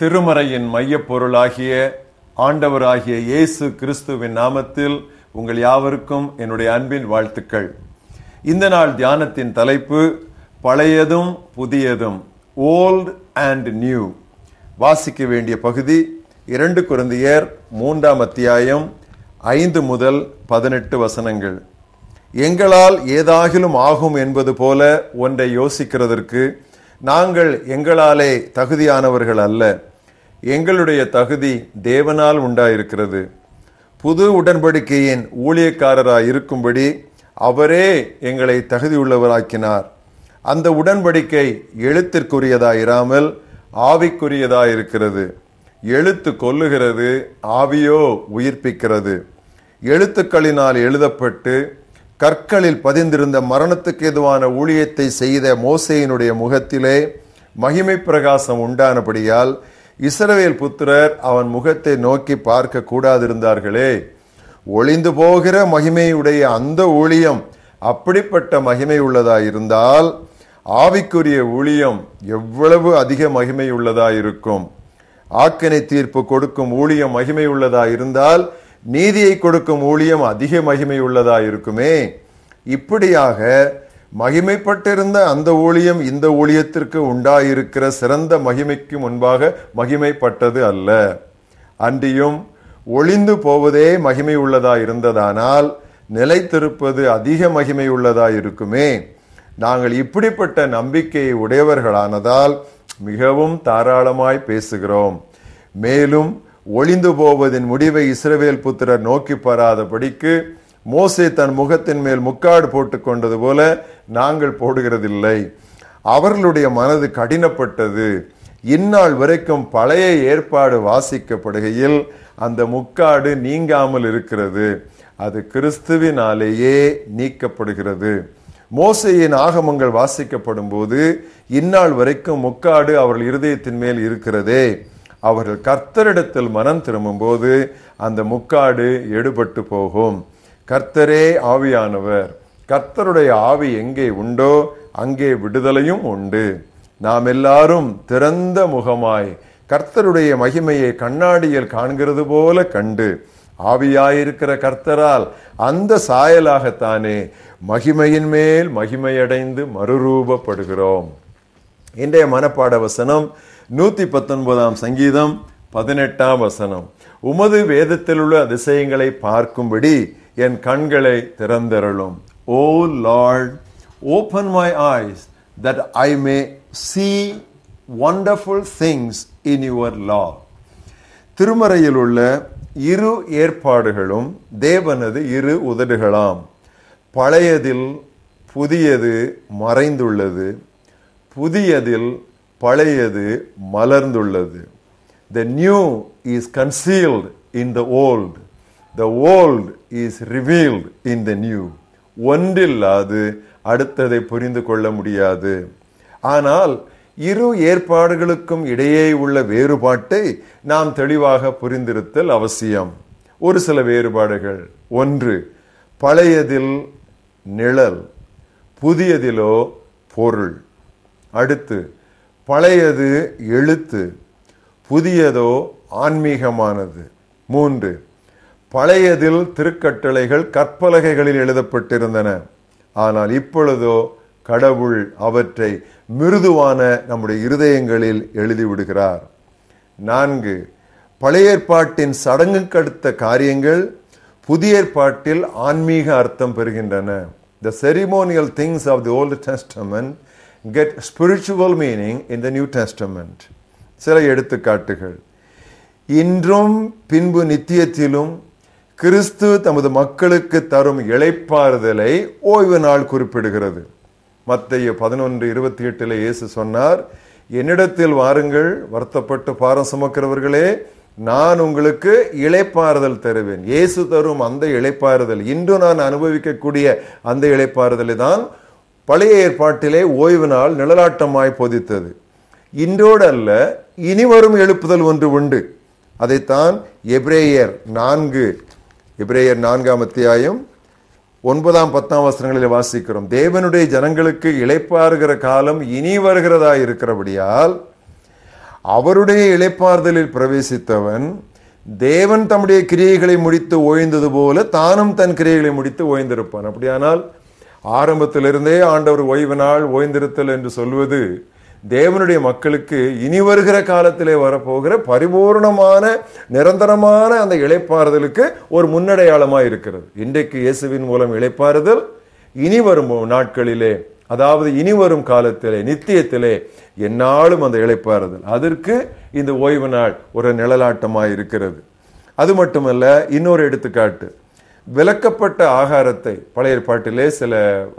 திருமறையின் மையப்பொருளாகிய ஆண்டவராகிய இயேசு கிறிஸ்துவின் நாமத்தில் உங்கள் யாவருக்கும் என்னுடைய அன்பின் வாழ்த்துக்கள். இந்த நாள் தியானத்தின் தலைப்பு பழையதும் புதியதும் ஓல்ட் அண்ட் நியூ வாசிக்க வேண்டிய பகுதி இரண்டு குருந்தியர் மூன்றாம் அத்தியாயம் ஐந்து முதல் பதினெட்டு வசனங்கள். எங்களால் ஏதாகிலும் ஆகும் என்பது போல ஒன்றை யோசிக்கிறதற்கு நாங்கள் எங்களாலே தகுதியானவர்கள் அல்ல. எங்களுடைய தகுதி தேவனால் உண்டாயிருக்கிறது. புது உடன்படிக்கையின் ஊழியக்காரராய் இருக்கும்படி அவரே எங்களை தகுதியுள்ளவராக்கினார். அந்த உடன்படிக்கை எழுத்திற்குரியதாயிராமல் ஆவிக்குரியதாயிருக்கிறது. எழுத்து கொல்லுகிறது ஆவியோ உயிர்ப்பிக்கிறது. எழுத்துக்களினால் எழுதப்பட்டு கற்களில் பதிந்திருந்த மரணத்துக்கு எதுவான ஊழியத்தை செய்த மோசையினுடைய முகத்திலே மகிமை பிரகாசம் உண்டானபடியால் இஸ்ரவேல் புத்திரர் அவன் முகத்தை நோக்கி பார்க்க கூடாதிருந்தார்களே. ஒளிந்து போகிற மகிமையுடைய அந்த ஊழியம் அப்படிப்பட்ட மகிமை உள்ளதாயிருந்தால் ஆவிக்குரிய ஊழியம் எவ்வளவு அதிக மகிமை உள்ளதாயிருக்கும் ஆக்கினை தீர்ப்பு கொடுக்கும் ஊழியம் மகிமை உள்ளதாயிருந்தால் இருந்தால் நீதியை கொடுக்கும் ஊழியம் அதிக மகிமை உள்ளதா இருக்குமே இப்படியாக மகிமைப்பட்டிருந்த அந்த ஊழியம் இந்த ஊழியத்திற்கு உண்டாயிருக்கிற சிறந்த மகிமைக்கு முன்பாக மகிமைப்பட்டது அல்ல. அன்றியும் ஒளிந்து போவதே மகிமை உள்ளதா இருந்ததானால் நிலைத்திருப்பது அதிக மகிமை உள்ளதா இருக்குமே நாங்கள் இப்படிப்பட்ட நம்பிக்கையை உடையவர்களானதால் மிகவும் தாராளமாய் பேசுகிறோம். மேலும் ஒளிந்து போவதின் முடிவை இஸ்ரவேல் புத்திரர் நோக்கி பாராதபடிக்கு மோசே தன் முகத்தின் மேல் முக்காடு போட்டுக்கொண்டது போல நாங்கள் போடுகிறதில்லை. அவர்களுடைய மனது கடினப்பட்டது. இந்நாள் வரைக்கும் பழைய ஏற்பாடு வாசிக்கப்படுகையில் அந்த முக்காடு நீங்காமல் இருக்கிறது. அது கிறிஸ்துவினாலேயே நீக்கப்படுகிறது. மோசையின் ஆகமங்கள் வாசிக்கப்படும் போது இந்நாள் வரைக்கும் முக்காடு அவர்கள் இருதயத்தின் மேல் இருக்கிறதே. அவர்கள் கர்த்தரிடத்தில் மனம் திரும்பும் போது அந்த முக்காடு எடுபட்டு போகும். கர்த்தரே ஆவியானவர் கர்த்தருடைய ஆவி எங்கே உண்டோ அங்கே விடுதலையும் உண்டு. நாம் எல்லாரும் திறந்த முகமாய் கர்த்தருடைய மகிமையை கண்ணாடியில் காண்கிறது போல கண்டு ஆவியாயிருக்கிற கர்த்தரால் அந்த சாயலாகத்தானே மகிமையின் மேல் மகிமையடைந்து மறுரூபப்படுகிறோம். இன்றைய மனப்பாட வசனம் நூத்தி பத்தொன்பதாம் சங்கீதம் பதினெட்டாம் வசனம். உமது வேதத்தில் உள்ள அதிசயங்களை பார்க்கும்படி என் கண்களை திறந்தருளும். O Lord open my eyes that I may see wonderful things in your law திருமறையில் உள்ள இரு ஏற்பாடுகளும் தேவனது இரு உதடுகளாம். பழையதில் புதியது மறைந்துள்ளது புதியதில் பழையது மலர்ந்துள்ளது. The new is concealed in the old the old is revealed in the new ஒன்றில்லாது அடுத்ததை புரிந்து கொள்ள முடியாது. ஆனால் இரு ஏற்பாடுகளுக்கும் இடையே உள்ள வேறுபாட்டை நாம் தெளிவாக புரிந்திருத்தல் அவசியம். ஒரு சில வேறுபாடுகள். ஒன்று பழையதில் நிழல் புதியதிலோ பொருள். அடுத்து பழையது எழுத்து புதியதோ ஆன்மீகமானது. மூன்று பழையதில் திருக்கட்டளைகள் கற்பலகைகளில் எழுதப்பட்டிருந்தன. ஆனால் இப்பொழுதோ கடவுள் அவற்றை மிருதுவான நம்முடைய இருதயங்களில் எழுதிவிடுகிறார் நான்கு பழைய ஏற்பாட்டின் சடங்குக்கு காரியங்கள் புதிய ஏற்பாட்டில் ஆன்மீக அர்த்தம் பெறுகின்றன. The ceremonial things of the Old Testament get spiritual meaning in the New Testament. சில எடுத்துக்காட்டுகள். இன்றும் பின்பு நித்தியத்திலும் கிறிஸ்து தமது மக்களுக்கு தரும் இழைப்பாறுதலை ஓய்வு நாள் குறிப்பிடுகிறது. மத்திய பதினொன்று இருபத்தி எட்டில் இயேசு சொன்னார் என்னிடத்தில் வாருங்கள் வருத்தப்பட்டு பாரம் சுமக்கிறவர்களே நான் உங்களுக்கு இழைப்பாறுதல் தருவேன். இயேசு தரும் அந்த இழைப்பாறுதல் இன்று நான் அனுபவிக்கக்கூடிய அந்த இழைப்பாறுதலை தான் பழைய ஏற்பாட்டிலே ஓய்வு நாள் நிழலாட்டமாய் போதித்தது. இன்றோடு அல்ல இனி வரும் எழுப்புதல் ஒன்று உண்டு. அதைத்தான் எப்ரேயர் நான்கு எப்ரேயர் நான்காம் அத்தியாயம் ஒன்பதாம் பத்தாம் வசனங்களில் வாசிக்கிறோம். தேவனுடைய ஜனங்களுக்கு இழைப்பாருகிற காலம் இனி வருகிறதா இருக்கிறபடியால் அவருடைய இழைப்பாறுதலில் பிரவேசித்தவன் தேவன் தம்முடைய கிரியைகளை முடித்து ஓய்ந்தது போல தானும் தன் கிரியைகளை முடித்து ஓய்ந்திருப்பான். அப்படியானால் ஆரம்பத்திலிருந்தே ஆண்டவர் ஓய்வு நாள் ஓய்ந்திருத்தல் என்று சொல்வது தேவனுடைய மக்களுக்கு இனி வருகிற காலத்திலே வரப்போகிற பரிபூர்ணமான நிரந்தரமான அந்த இழைப்பாறுதலுக்கு ஒரு முன்னடையாளமாக இருக்கிறது. இன்றைக்கு இயேசுவின் மூலம் இழைப்பாறுதல் இனி வரும் நாட்களிலே அதாவது இனி வரும் காலத்திலே நித்தியத்திலே என்னாலும் அந்த இழைப்பாறுதல் அதற்கு இந்த ஓய்வு நாள் ஒரு நிழலாட்டமாக இருக்கிறது. அது மட்டுமல்ல இன்னொரு எடுத்துக்காட்டு. விளக்கப்பட்ட ஆகாரத்தை பழைய ஏற்பாட்டிலே சில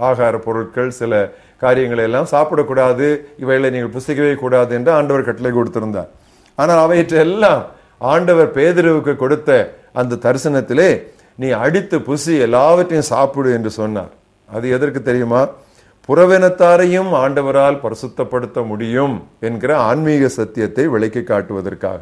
ஆகார பொருட்கள் சில காரியங்களை எல்லாம் சாப்பிடக்கூடாது இவைகளை நீங்கள் புசிக்கவே கூடாது என்று ஆண்டவர் கட்டளை கொடுத்திருந்தார். ஆனால் அவையற்றெல்லாம் ஆண்டவர் பேதிரவுக்கு கொடுத்த அந்த தரிசனத்திலே நீ அடித்து புசி எல்லாவற்றையும் சாப்பிடு என்று சொன்னார். அது எதற்கு தெரியுமா? புறவினத்தாரையும் ஆண்டவரால் பரிசுத்தப்படுத்த முடியும் என்கிற ஆன்மீக சத்தியத்தை விளக்கி காட்டுவதற்காக.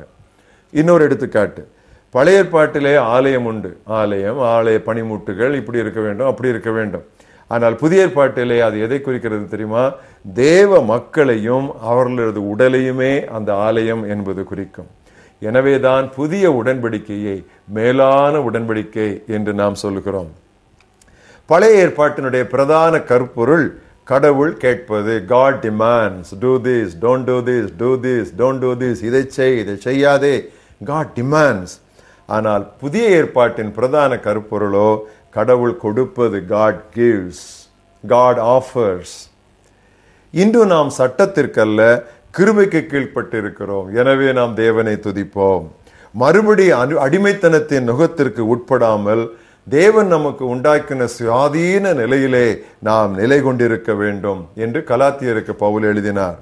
இன்னொரு எடுத்துக்காட்டு. பழைய ஏற்பாட்டிலே ஆலயம் உண்டு. ஆலயம் ஆலய பனிமூட்டுகள் இப்படி இருக்க வேண்டும் அப்படி இருக்க வேண்டும். ஆனால் புதிய ஏற்பாட்டிலே அது எதை குறிக்கிறது தெரியுமா? தேவ மக்களையும் அவர்களது உடலையுமே அந்த ஆலயம் என்பது குறிக்கும். எனவேதான் புதிய உடன்படிக்கையை மேலான உடன்படிக்கை என்று நாம் சொல்லுகிறோம். பழைய ஏற்பாட்டினுடைய பிரதான கருப்பொருள் கடவுள் கேட்பது God demands do this don't do this do this don't do this இதை செய் இதை செய்யாதே. காட் டிமாண்ட்ஸ் ஆனால் புதிய ஏற்பாட்டின் பிரதான கருப்பொருளோ கடவுள் கொடுப்பது காட் கிவ்ஸ் காட் ஆஃபர்ஸ் இன்று நாம் சட்டத்திற்கல்ல கிருபைக்கு கீழ்ப்பட்டிருக்கிறோம். எனவே நாம் தேவனை துதிப்போம். மறுபடி அனு அடிமைத்தனத்தின் நுகத்திற்கு உட்படாமல் தேவன் நமக்கு உண்டாக்கின சுயாதீன நிலையிலே நாம் நிலை கொண்டிருக்க வேண்டும் என்று கலாத்தியருக்கு பவுல் எழுதினார்.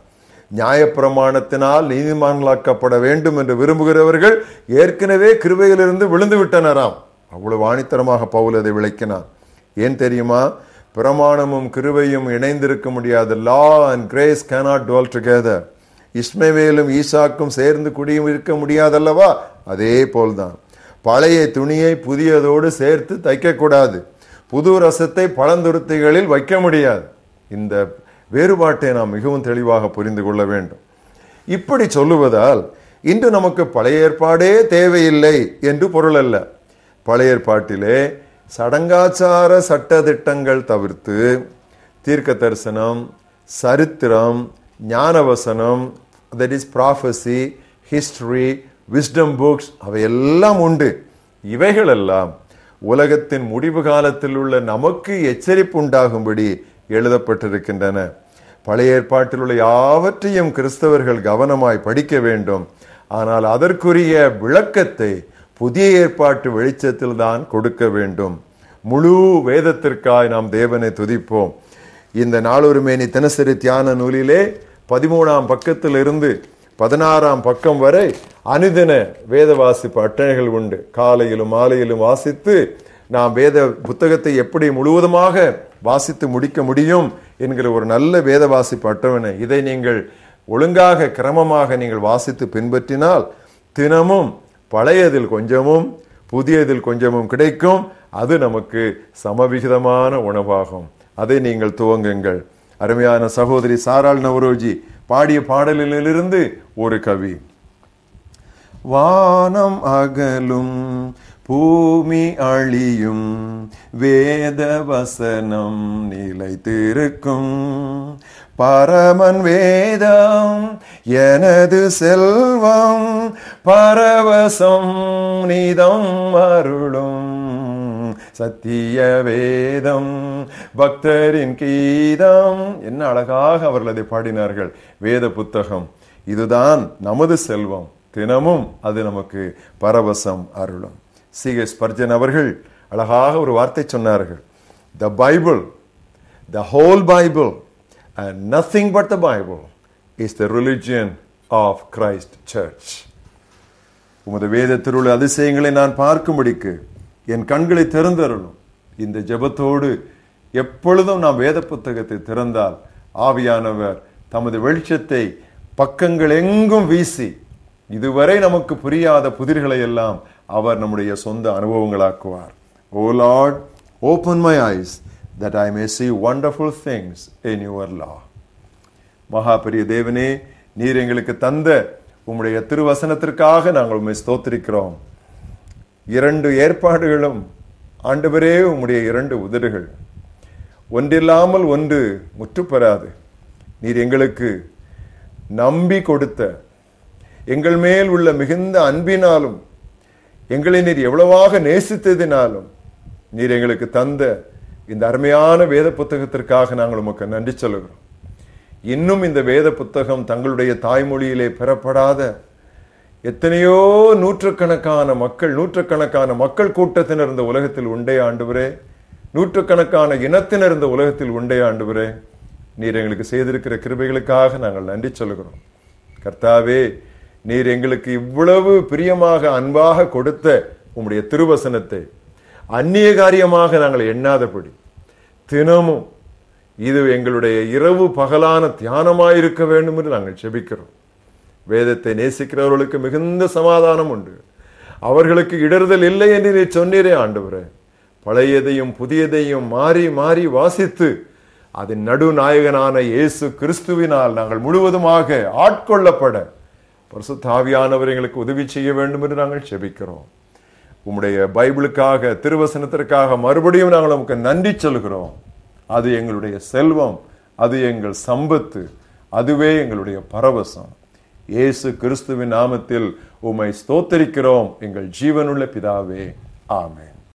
நியாயப்பிரமாணத்தினால் நீதிமான்களாக்கப்பட வேண்டும் என்று விரும்புகிறவர்கள் ஏற்கனவே கிருபையிலிருந்து விழுந்து விட்டனராம் அவ்வளவு ஆணித்தரமாக பவுல் அதை விளக்கினான் ஏன் தெரியுமா? பிரமாணமும் கிருவையும் இணைந்திருக்க முடியாது. Law and grace cannot dwell together இஸ்மவேலும் ஈசாக்கும் சேர்ந்து குடியும் இருக்க முடியாதல்லவா? அதே போல்தான். பழைய துணியை புதியதோடு சேர்த்து தைக்கக்கூடாது. புது ரசத்தை பழந்துருத்திகளில் வைக்க முடியாது. இந்த வேறுபாட்டை நாம் மிகவும் தெளிவாக புரிந்து கொள்ள வேண்டும். இப்படி சொல்லுவதால் இன்று நமக்கு பழைய ஏற்பாடே தேவையில்லை என்று பொருள் அல்ல. பழைய ஏற்பாட்டிலே சடங்காச்சார சட்டதிட்டங்கள் தவிர்த்து தீர்க்க தரிசனம் சரித்திரம் ஞானவசனம் that is prophecy history wisdom books அவையெல்லாம் உண்டு. இவைகளெல்லாம் உலகத்தின் முடிவு காலத்தில் உள்ள நமக்கு எச்சரிப்பு உண்டாகும்படி எழுதப்பட்டிருக்கின்றன. பழைய ஏற்பாட்டில் உள்ள யாவற்றையும் கிறிஸ்தவர்கள் கவனமாய் படிக்க வேண்டும். ஆனால் அதற்குரிய விளக்கத்தை புதிய ஏற்பாட்டு வெளிச்சத்தில் தான் கொடுக்க வேண்டும். முழு வேதத்திற்காய் நாம் தேவனை துதிப்போம். இந்த நாளொருமேனி தினசரி தியான நூலிலே பதிமூணாம் பக்கத்தில் இருந்து பதினாறாம் பக்கம் வரை அனுதின வேத வாசிப்பு அட்டணைகள் உண்டு. காலையிலும் மாலையிலும் வாசித்து நாம் வேத புத்தகத்தை எப்படி முழுவதுமாக வாசித்து முடிக்க முடியும் என்கிற ஒரு நல்ல வேத வாசிப்பு அட்டவணை. இதை நீங்கள் ஒழுங்காக கிரமமாக நீங்கள் வாசித்து பின்பற்றினால் தினமும் பழையதில் கொஞ்சமும் புதியதில் கொஞ்சமும் கிடைக்கும். அது நமக்கு சமவிகிதமான உணவாகும். அதை நீங்கள் துவங்குங்கள். அருமையான சகோதரி சாரால் நவரோஜி பாடிய பாடலிலிருந்து ஒரு கவி. வானம் அகலும் பூமி அழியும் வேத வசனம் நிலைத்திருக்கும். பரமன் வேதம் எனது செல்வம் பரவசம் நிதம் அருளும். சத்திய வேதம் பக்தரின் கீதம். என்ன அழகாக அவர்கள் அதை பாடினார்கள். வேத புத்தகம். இதுதான் நமது செல்வம். தினமும் அது நமக்கு பரவசம் அருளும். சி எஸ் பர்ஜன் அவர்கள் அழகாக ஒரு வார்த்தை சொன்னார்கள். The Bible the whole Bible and nothing but the Bible is the religion of Christ church உமது வேதத்தில் உள்ள அதிசயங்களை நான் பார்க்கும்படிக்கு என் கண்களை திறந்தருளும். இந்த ஜெபத்தோடு எப்பொழுதும் நாம் வேத புத்தகத்தை திறந்தால் ஆவியானவர் தமது வெளிச்சத்தை பக்கங்கள் எங்கும் வீசி இதுவரை நமக்கு புரியாத புதிர்களை எல்லாம் அவர் நம்முடைய சொந்த அனுபவங்களாக்குவார். O Lord open my eyes that I may see wonderful things in your law மகா பெரிய தேவனே நீர் எங்களுக்கு தந்த உம்முடைய திருவசனத்திற்காக நாங்கள் உண்மை ஸ்தோத்திருக்கிறோம். இரண்டு ஏற்பாடுகளும் ஆண்டவரே உம்முடைய இரண்டு உதடுகள். ஒன்றில்லாமல் ஒன்று முற்றுப்பெறாது நீர் எங்களுக்கு நம்பி கொடுத்த எங்கள் மேல் உள்ள மிகுந்த அன்பினாலும் எங்களை நீர் எவ்வளவாக நேசித்ததினாலும் நீர் எங்களுக்கு தந்த இந்த அருமையான வேத புத்தகத்திற்காக நாங்கள் உமக்கு நன்றி சொல்லுகிறோம். இன்னும் இந்த வேத புத்தகம் தங்களுடைய தாய்மொழியிலே பெறப்படாத எத்தனையோ நூற்றுக்கணக்கான மக்கள் நூற்றுக்கணக்கான மக்கள் கூட்டத்தினர் இந்த உலகத்தில் உண்டே ஆண்டுவரே. நூற்றுக்கணக்கான இனத்தினர் இந்த உலகத்தில் உண்டே ஆண்டுவரே. நீர் எங்களுக்கு செய்திருக்கிற கிருபைகளுக்காக நாங்கள் நன்றி சொல்லுகிறோம். கர்த்தாவே நீர் எங்களுக்கு இவ்வளவு பிரியமாக அன்பாக கொடுத்த உம்முடைய திருவசனத்தை அந்நிய காரியமாக நாங்கள் எண்ணாதபடி தினமும் இது எங்களுடைய இரவு பகலான தியானமாயிருக்க வேண்டும் என்று நாங்கள் செபிக்கிறோம். வேதத்தை நேசிக்கிறவர்களுக்கு மிகுந்த சமாதானம் உண்டு. அவர்களுக்கு இடறுதல் இல்லை என்று நீ சொன்னீரே ஆண்டவரே. பழையதையும் புதியதையும் மாறி மாறி வாசித்து அதன் நடுநாயகனான இயேசு கிறிஸ்துவினால் நாங்கள் முழுவதுமாக ஆட்கொள்ளப்பட பரிசுத்தாவியானவர் எங்களுக்கு உதவி செய்ய வேண்டும் என்று நாங்கள் செபிக்கிறோம். உம்முடைய பைபிளுக்காக திருவசனத்திற்காக மறுபடியும் நாங்கள் உமக்கு நன்றி சொல்கிறோம். அது எங்களுடைய செல்வம் அது எங்கள் சம்பத்து அதுவே எங்களுடைய பரவசம். இயேசு கிறிஸ்துவின் நாமத்தில் உம்மை ஸ்தோத்தரிக்கிறோம். எங்கள் ஜீவனுள்ள பிதாவே ஆமேன்.